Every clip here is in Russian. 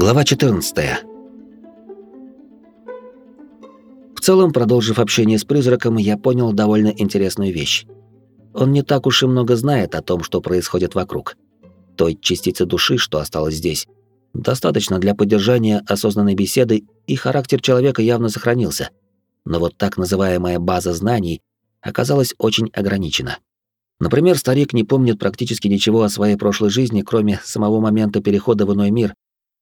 Глава 14. В целом, продолжив общение с призраком, я понял довольно интересную вещь. Он не так уж и много знает о том, что происходит вокруг. Той частицы души, что осталось здесь, достаточно для поддержания осознанной беседы, и характер человека явно сохранился. Но вот так называемая база знаний оказалась очень ограничена. Например, старик не помнит практически ничего о своей прошлой жизни, кроме самого момента перехода в иной мир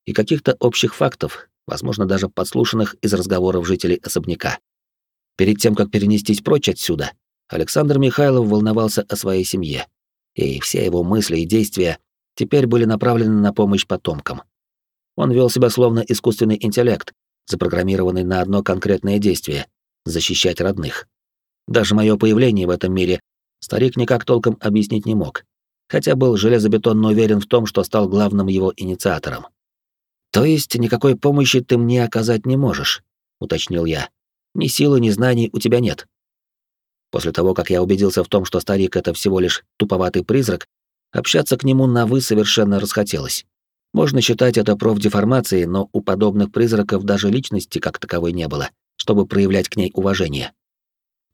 и каких-то общих фактов, возможно, даже подслушанных из разговоров жителей особняка. Перед тем, как перенестись прочь отсюда, Александр Михайлов волновался о своей семье, и все его мысли и действия теперь были направлены на помощь потомкам. Он вел себя словно искусственный интеллект, запрограммированный на одно конкретное действие — защищать родных. Даже мое появление в этом мире старик никак толком объяснить не мог, хотя был железобетонно уверен в том, что стал главным его инициатором. «То есть никакой помощи ты мне оказать не можешь?» — уточнил я. «Ни силы, ни знаний у тебя нет». После того, как я убедился в том, что старик — это всего лишь туповатый призрак, общаться к нему на «вы» совершенно расхотелось. Можно считать это профдеформацией, но у подобных призраков даже личности как таковой не было, чтобы проявлять к ней уважение.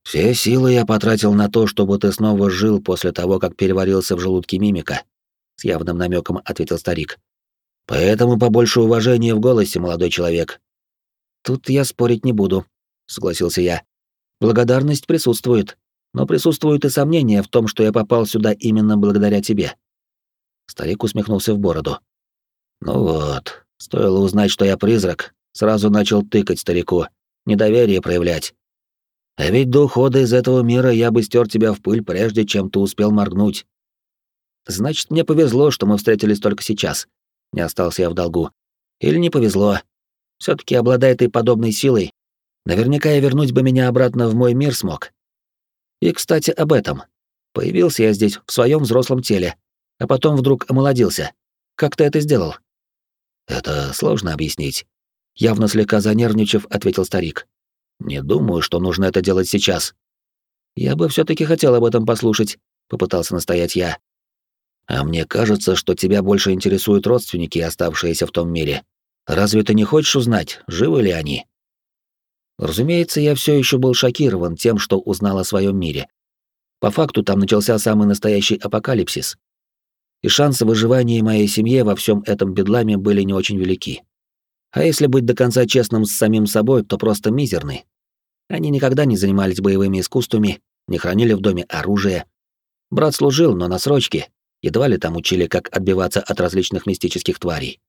«Все силы я потратил на то, чтобы ты снова жил после того, как переварился в желудке мимика», — с явным намеком ответил старик. «Поэтому побольше уважения в голосе, молодой человек». «Тут я спорить не буду», — согласился я. «Благодарность присутствует, но присутствуют и сомнения в том, что я попал сюда именно благодаря тебе». Старик усмехнулся в бороду. «Ну вот, стоило узнать, что я призрак, сразу начал тыкать старику, недоверие проявлять. А ведь до ухода из этого мира я бы стер тебя в пыль, прежде чем ты успел моргнуть. Значит, мне повезло, что мы встретились только сейчас. Не остался я в долгу. Или не повезло. все таки обладая ты подобной силой, наверняка я вернуть бы меня обратно в мой мир смог. И, кстати, об этом. Появился я здесь в своем взрослом теле, а потом вдруг омолодился. Как ты это сделал? Это сложно объяснить. Явно слегка занервничав, ответил старик. Не думаю, что нужно это делать сейчас. Я бы все таки хотел об этом послушать, попытался настоять я. А мне кажется, что тебя больше интересуют родственники, оставшиеся в том мире. Разве ты не хочешь узнать, живы ли они? Разумеется, я все еще был шокирован тем, что узнал о своем мире. По факту там начался самый настоящий апокалипсис. И шансы выживания моей семьи во всем этом бедламе были не очень велики. А если быть до конца честным с самим собой, то просто мизерный. Они никогда не занимались боевыми искусствами, не хранили в доме оружие. Брат служил, но на срочке, едва ли там учили, как отбиваться от различных мистических тварей.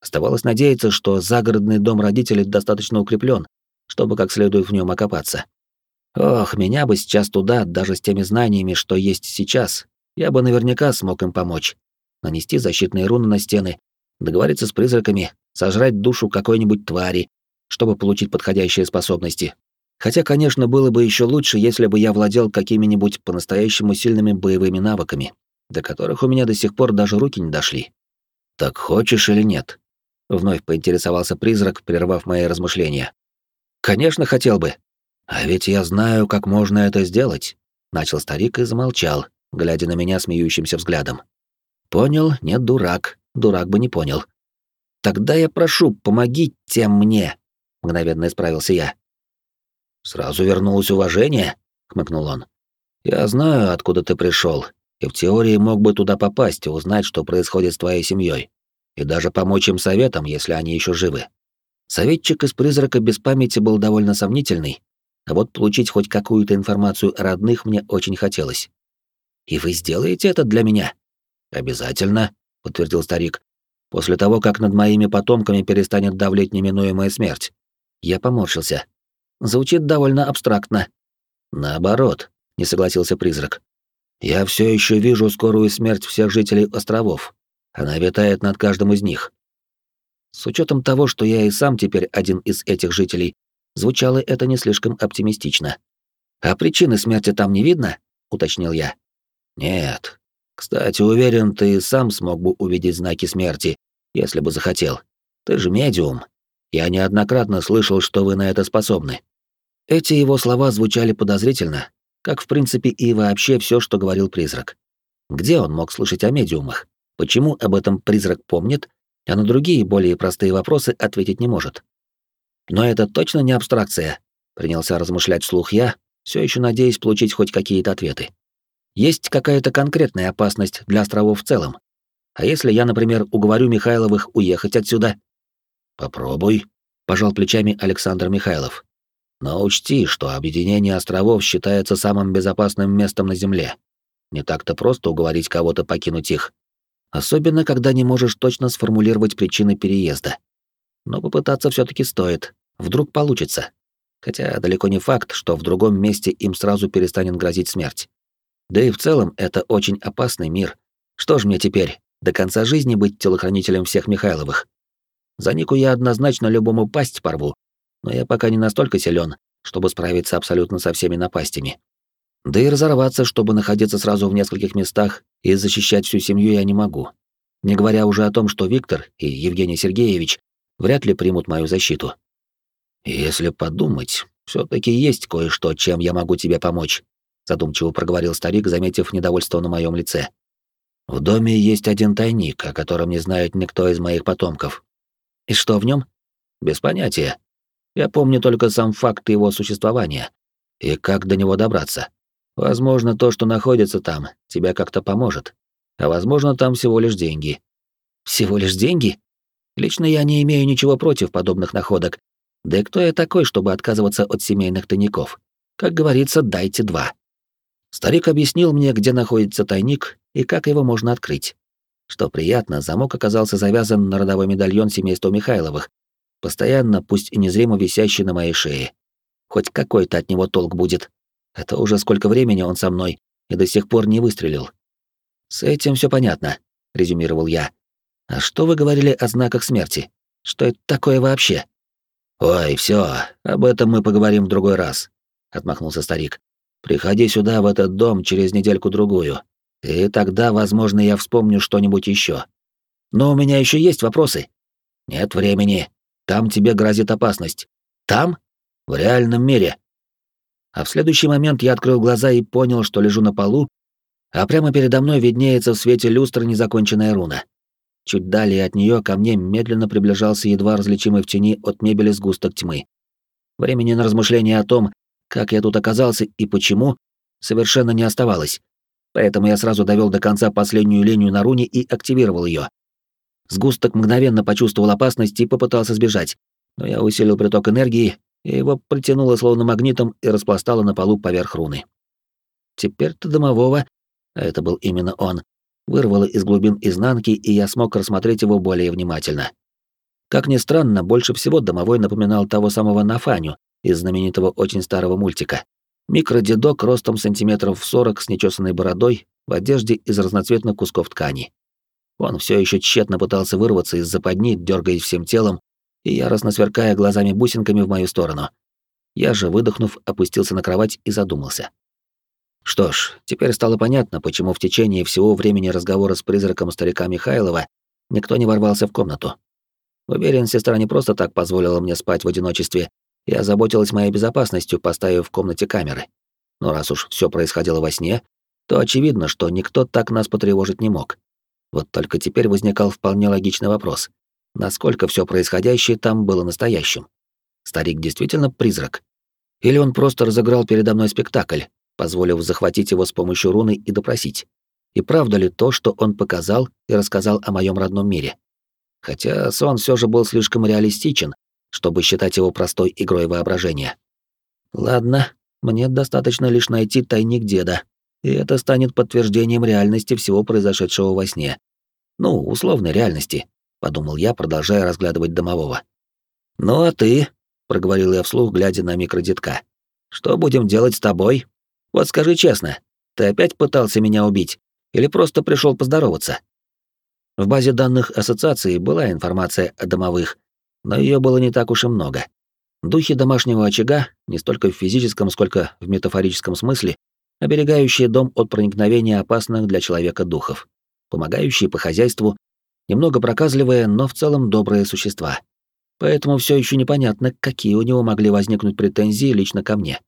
Оставалось надеяться, что загородный дом родителей достаточно укреплен, чтобы как следует в нем окопаться. Ох, меня бы сейчас туда, даже с теми знаниями, что есть сейчас, я бы наверняка смог им помочь. Нанести защитные руны на стены, договориться с призраками, сожрать душу какой-нибудь твари, чтобы получить подходящие способности. Хотя, конечно, было бы еще лучше, если бы я владел какими-нибудь по-настоящему сильными боевыми навыками, до которых у меня до сих пор даже руки не дошли. «Так хочешь или нет?» — вновь поинтересовался призрак, прервав мои размышления. «Конечно, хотел бы. А ведь я знаю, как можно это сделать», — начал старик и замолчал, глядя на меня смеющимся взглядом. «Понял, нет, дурак, дурак бы не понял. Тогда я прошу, помогите мне, мгновенно исправился я. Сразу вернулось уважение, хмыкнул он. Я знаю, откуда ты пришел, и в теории мог бы туда попасть узнать, что происходит с твоей семьей, и даже помочь им советом, если они еще живы. Советчик из призрака без памяти был довольно сомнительный, а вот получить хоть какую-то информацию о родных мне очень хотелось. И вы сделаете это для меня? Обязательно, подтвердил старик после того, как над моими потомками перестанет давлеть неминуемая смерть. Я поморщился. Звучит довольно абстрактно. Наоборот, не согласился призрак. Я все еще вижу скорую смерть всех жителей островов. Она витает над каждым из них. С учетом того, что я и сам теперь один из этих жителей, звучало это не слишком оптимистично. А причины смерти там не видно? уточнил я. Нет, кстати, уверен, ты сам смог бы увидеть знаки смерти, если бы захотел. Ты же медиум. Я неоднократно слышал, что вы на это способны. Эти его слова звучали подозрительно, как в принципе и вообще все, что говорил призрак. Где он мог слышать о медиумах? Почему об этом призрак помнит? а на другие, более простые вопросы ответить не может. Но это точно не абстракция, принялся размышлять вслух я, все еще надеясь получить хоть какие-то ответы. Есть какая-то конкретная опасность для островов в целом. А если я, например, уговорю Михайловых уехать отсюда? Попробуй, пожал плечами Александр Михайлов. Но учти, что объединение островов считается самым безопасным местом на Земле. Не так-то просто уговорить кого-то покинуть их. Особенно, когда не можешь точно сформулировать причины переезда. Но попытаться все таки стоит. Вдруг получится. Хотя далеко не факт, что в другом месте им сразу перестанет грозить смерть. Да и в целом это очень опасный мир. Что ж мне теперь, до конца жизни быть телохранителем всех Михайловых? За Нику я однозначно любому пасть порву, но я пока не настолько силен, чтобы справиться абсолютно со всеми напастями. Да и разорваться, чтобы находиться сразу в нескольких местах и защищать всю семью я не могу. Не говоря уже о том, что Виктор и Евгений Сергеевич вряд ли примут мою защиту. Если подумать, все таки есть кое-что, чем я могу тебе помочь, задумчиво проговорил старик, заметив недовольство на моем лице. В доме есть один тайник, о котором не знает никто из моих потомков. И что в нем? Без понятия. Я помню только сам факт его существования и как до него добраться. Возможно, то, что находится там, тебя как-то поможет. А возможно, там всего лишь деньги. Всего лишь деньги? Лично я не имею ничего против подобных находок. Да и кто я такой, чтобы отказываться от семейных тайников? Как говорится, дайте два. Старик объяснил мне, где находится тайник и как его можно открыть. Что приятно, замок оказался завязан на родовой медальон семейства Михайловых, постоянно, пусть и незримо висящий на моей шее. Хоть какой-то от него толк будет. Это уже сколько времени он со мной и до сих пор не выстрелил. С этим все понятно, резюмировал я. А что вы говорили о знаках смерти? Что это такое вообще? Ой, все, об этом мы поговорим в другой раз, отмахнулся старик. Приходи сюда в этот дом через недельку другую, и тогда, возможно, я вспомню что-нибудь еще. Но у меня еще есть вопросы. Нет времени. Там тебе грозит опасность. Там? В реальном мире. А в следующий момент я открыл глаза и понял, что лежу на полу, а прямо передо мной виднеется в свете люстры незаконченная руна. Чуть далее от нее ко мне медленно приближался едва различимый в тени от мебели сгусток тьмы. Времени на размышления о том, как я тут оказался и почему, совершенно не оставалось. Поэтому я сразу довел до конца последнюю линию на руне и активировал ее. Сгусток мгновенно почувствовал опасность и попытался сбежать, но я усилил приток энергии и его притянуло словно магнитом и распластало на полу поверх руны. Теперь-то домового, а это был именно он, вырвало из глубин изнанки, и я смог рассмотреть его более внимательно. Как ни странно, больше всего домовой напоминал того самого Нафаню из знаменитого очень старого мультика. Микродедок ростом сантиметров в сорок с нечесанной бородой в одежде из разноцветных кусков ткани. Он все еще тщетно пытался вырваться из западни, дергаясь всем телом, и яростно сверкая глазами-бусинками в мою сторону. Я же, выдохнув, опустился на кровать и задумался. Что ж, теперь стало понятно, почему в течение всего времени разговора с призраком старика Михайлова никто не ворвался в комнату. Уверен, сестра не просто так позволила мне спать в одиночестве и озаботилась моей безопасностью, поставив в комнате камеры. Но раз уж все происходило во сне, то очевидно, что никто так нас потревожить не мог. Вот только теперь возникал вполне логичный вопрос насколько все происходящее там было настоящим. Старик действительно призрак? Или он просто разыграл передо мной спектакль, позволив захватить его с помощью руны и допросить? И правда ли то, что он показал и рассказал о моем родном мире? Хотя сон все же был слишком реалистичен, чтобы считать его простой игрой воображения. Ладно, мне достаточно лишь найти тайник деда, и это станет подтверждением реальности всего произошедшего во сне. Ну, условной реальности, подумал я, продолжая разглядывать домового. Ну а ты, проговорил я вслух, глядя на микродетка. Что будем делать с тобой? Вот скажи честно, ты опять пытался меня убить или просто пришел поздороваться? В базе данных ассоциации была информация о домовых, но ее было не так уж и много. Духи домашнего очага, не столько в физическом, сколько в метафорическом смысле, оберегающие дом от проникновения опасных для человека духов, помогающие по хозяйству немного проказливые, но в целом добрые существа. Поэтому все еще непонятно, какие у него могли возникнуть претензии лично ко мне.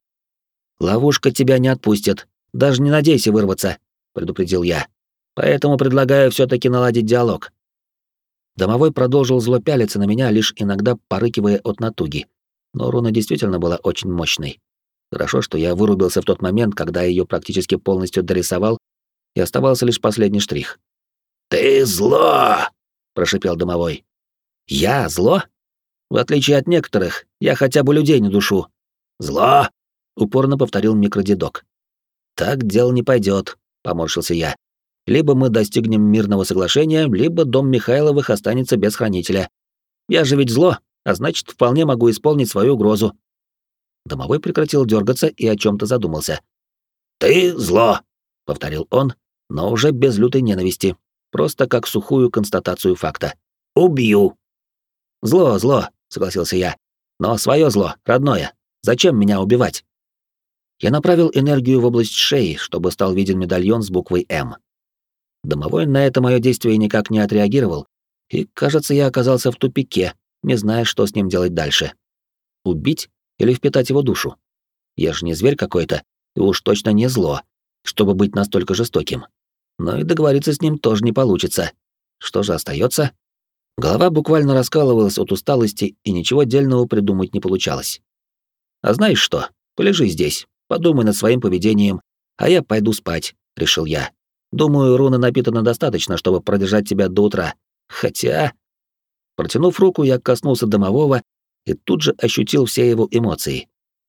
«Ловушка тебя не отпустит, даже не надейся вырваться», — предупредил я. «Поэтому предлагаю все таки наладить диалог». Домовой продолжил зло пялиться на меня, лишь иногда порыкивая от натуги. Но руна действительно была очень мощной. Хорошо, что я вырубился в тот момент, когда ее практически полностью дорисовал, и оставался лишь последний штрих. «Ты зло!» — прошипел домовой. «Я зло? В отличие от некоторых, я хотя бы людей не душу». «Зло!» — упорно повторил микродедок. «Так дело не пойдет, поморщился я. «Либо мы достигнем мирного соглашения, либо дом Михайловых останется без хранителя. Я же ведь зло, а значит, вполне могу исполнить свою угрозу». Домовой прекратил дергаться и о чем то задумался. «Ты зло!» — повторил он, но уже без лютой ненависти, просто как сухую констатацию факта. «Убью!» «Зло, зло», — согласился я. «Но свое зло, родное. Зачем меня убивать?» Я направил энергию в область шеи, чтобы стал виден медальон с буквой «М». Домовой на это мое действие никак не отреагировал, и, кажется, я оказался в тупике, не зная, что с ним делать дальше. Убить или впитать его душу? Я же не зверь какой-то, и уж точно не зло, чтобы быть настолько жестоким. Но и договориться с ним тоже не получится. Что же остается? Голова буквально раскалывалась от усталости, и ничего дельного придумать не получалось. «А знаешь что? Полежи здесь, подумай над своим поведением, а я пойду спать», — решил я. «Думаю, руна напитана достаточно, чтобы продержать тебя до утра. Хотя...» Протянув руку, я коснулся домового и тут же ощутил все его эмоции.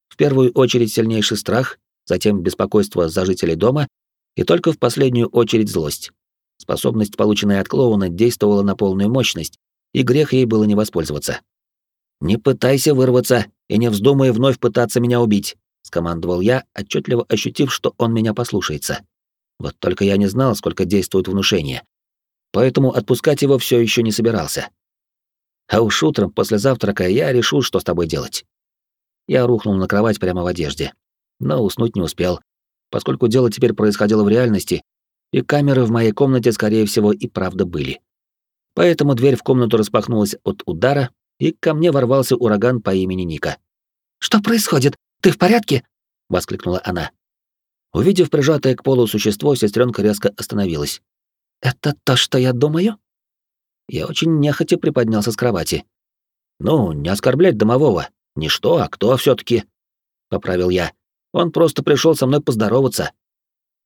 В первую очередь сильнейший страх, затем беспокойство за жителей дома и только в последнюю очередь злость. Способность, полученная от клоуна, действовала на полную мощность, и грех ей было не воспользоваться. «Не пытайся вырваться и не вздумай вновь пытаться меня убить», — скомандовал я, отчетливо ощутив, что он меня послушается. Вот только я не знал, сколько действует внушение. Поэтому отпускать его все еще не собирался. А уж утром после завтрака я решу, что с тобой делать. Я рухнул на кровать прямо в одежде, но уснуть не успел, поскольку дело теперь происходило в реальности, и камеры в моей комнате, скорее всего, и правда были. Поэтому дверь в комнату распахнулась от удара, и ко мне ворвался ураган по имени Ника. «Что происходит? Ты в порядке?» — воскликнула она. Увидев прижатое к полу существо, сестренка резко остановилась. «Это то, что я думаю?» Я очень нехотя приподнялся с кровати. «Ну, не оскорблять домового. Не что, а кто все таки поправил я. «Он просто пришел со мной поздороваться».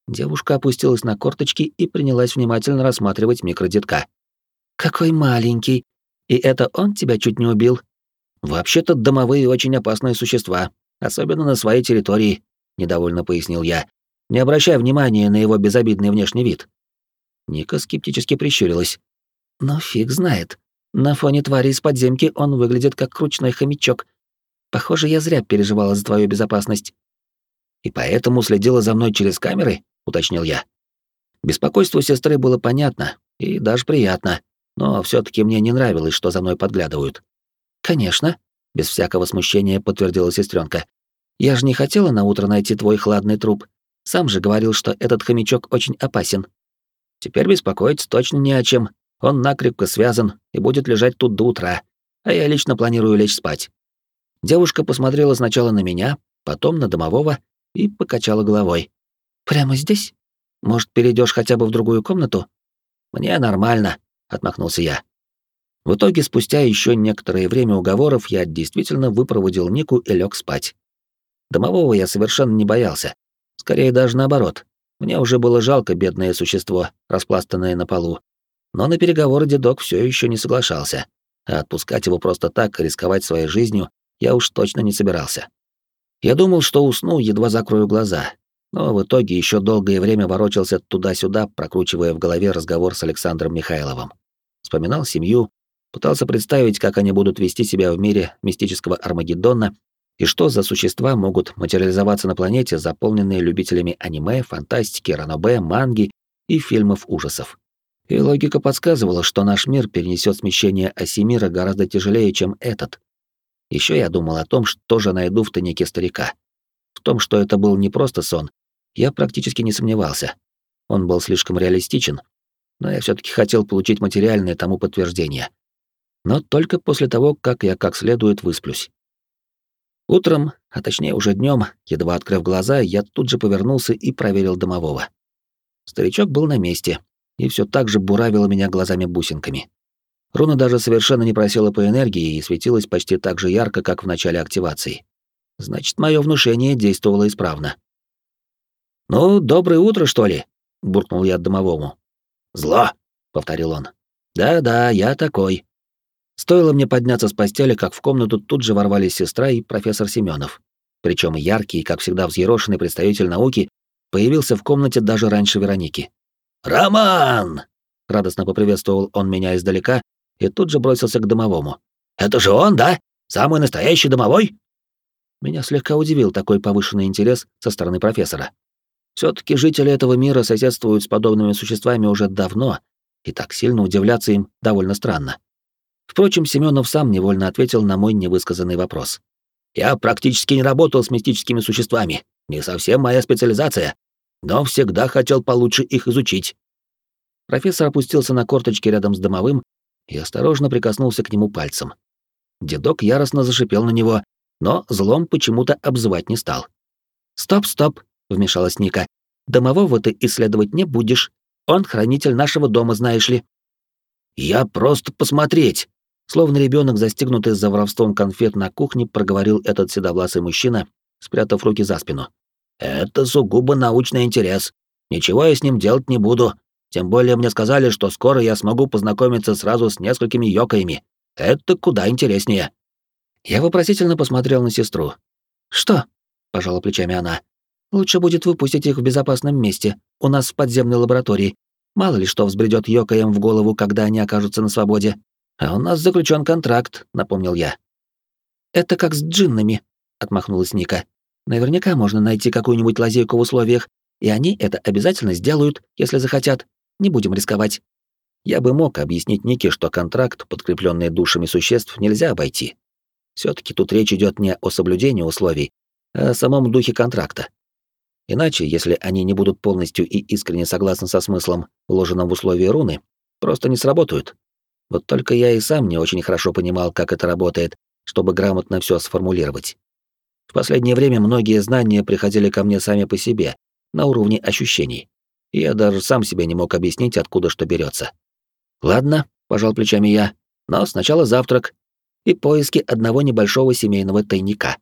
Девушка опустилась на корточки и принялась внимательно рассматривать микродетка. «Какой маленький! И это он тебя чуть не убил?» «Вообще-то домовые очень опасные существа, особенно на своей территории», — недовольно пояснил я. «Не обращай внимания на его безобидный внешний вид». Ника скептически прищурилась. «Но фиг знает. На фоне твари из подземки он выглядит как ручной хомячок. Похоже, я зря переживала за твою безопасность». «И поэтому следила за мной через камеры?» — уточнил я. Беспокойство сестры было понятно и даже приятно, но все таки мне не нравилось, что за мной подглядывают. «Конечно», — без всякого смущения подтвердила сестренка. «Я же не хотела на утро найти твой хладный труп. Сам же говорил, что этот хомячок очень опасен. Теперь беспокоиться точно не о чем. Он накрепко связан и будет лежать тут до утра, а я лично планирую лечь спать». Девушка посмотрела сначала на меня, потом на домового и покачала головой. Прямо здесь? Может, перейдешь хотя бы в другую комнату? Мне нормально, отмахнулся я. В итоге, спустя еще некоторое время уговоров, я действительно выпроводил Нику и лег спать. Домового я совершенно не боялся. Скорее даже наоборот. Мне уже было жалко бедное существо, распластанное на полу. Но на переговоры дедок все еще не соглашался. А отпускать его просто так, рисковать своей жизнью, я уж точно не собирался. Я думал, что усну, едва закрою глаза, но в итоге еще долгое время ворочался туда-сюда, прокручивая в голове разговор с Александром Михайловым. Вспоминал семью, пытался представить, как они будут вести себя в мире мистического Армагеддона и что за существа могут материализоваться на планете, заполненной любителями аниме, фантастики, ранобэ, манги и фильмов ужасов. И логика подсказывала, что наш мир перенесет смещение оси мира гораздо тяжелее, чем этот. Еще я думал о том, что же найду в тайнике старика. В том, что это был не просто сон, я практически не сомневался. Он был слишком реалистичен, но я все таки хотел получить материальное тому подтверждение. Но только после того, как я как следует высплюсь. Утром, а точнее уже днем, едва открыв глаза, я тут же повернулся и проверил домового. Старичок был на месте и все так же буравил меня глазами-бусинками. Руна даже совершенно не просела по энергии и светилась почти так же ярко, как в начале активации. Значит, мое внушение действовало исправно. «Ну, доброе утро, что ли?» — буркнул я домовому. «Зло!» — повторил он. «Да-да, я такой». Стоило мне подняться с постели, как в комнату тут же ворвались сестра и профессор Семенов. Причем яркий, как всегда взъерошенный представитель науки, появился в комнате даже раньше Вероники. «Роман!» — радостно поприветствовал он меня издалека и тут же бросился к домовому. «Это же он, да? Самый настоящий домовой?» Меня слегка удивил такой повышенный интерес со стороны профессора. все таки жители этого мира соседствуют с подобными существами уже давно, и так сильно удивляться им довольно странно. Впрочем, Семенов сам невольно ответил на мой невысказанный вопрос. «Я практически не работал с мистическими существами, не совсем моя специализация, но всегда хотел получше их изучить». Профессор опустился на корточки рядом с домовым и осторожно прикоснулся к нему пальцем. Дедок яростно зашипел на него, но злом почему-то обзывать не стал. «Стоп, стоп!» — вмешалась Ника. «Домового ты исследовать не будешь. Он хранитель нашего дома, знаешь ли». «Я просто посмотреть!» Словно ребенок, застегнутый за воровством конфет на кухне, проговорил этот седовласый мужчина, спрятав руки за спину. «Это сугубо научный интерес. Ничего я с ним делать не буду. Тем более мне сказали, что скоро я смогу познакомиться сразу с несколькими йокаями. Это куда интереснее». Я вопросительно посмотрел на сестру. «Что?» — пожала плечами она. «Лучше будет выпустить их в безопасном месте, у нас в подземной лаборатории. Мало ли что взбредет Йокаем в голову, когда они окажутся на свободе. А у нас заключен контракт», — напомнил я. «Это как с джиннами», — отмахнулась Ника. «Наверняка можно найти какую-нибудь лазейку в условиях, и они это обязательно сделают, если захотят. Не будем рисковать». Я бы мог объяснить Нике, что контракт, подкрепленный душами существ, нельзя обойти все таки тут речь идет не о соблюдении условий, а о самом духе контракта. Иначе, если они не будут полностью и искренне согласны со смыслом, вложенным в условия руны, просто не сработают. Вот только я и сам не очень хорошо понимал, как это работает, чтобы грамотно все сформулировать. В последнее время многие знания приходили ко мне сами по себе, на уровне ощущений. Я даже сам себе не мог объяснить, откуда что берется. Ладно, пожал плечами я, но сначала завтрак, и поиски одного небольшого семейного тайника.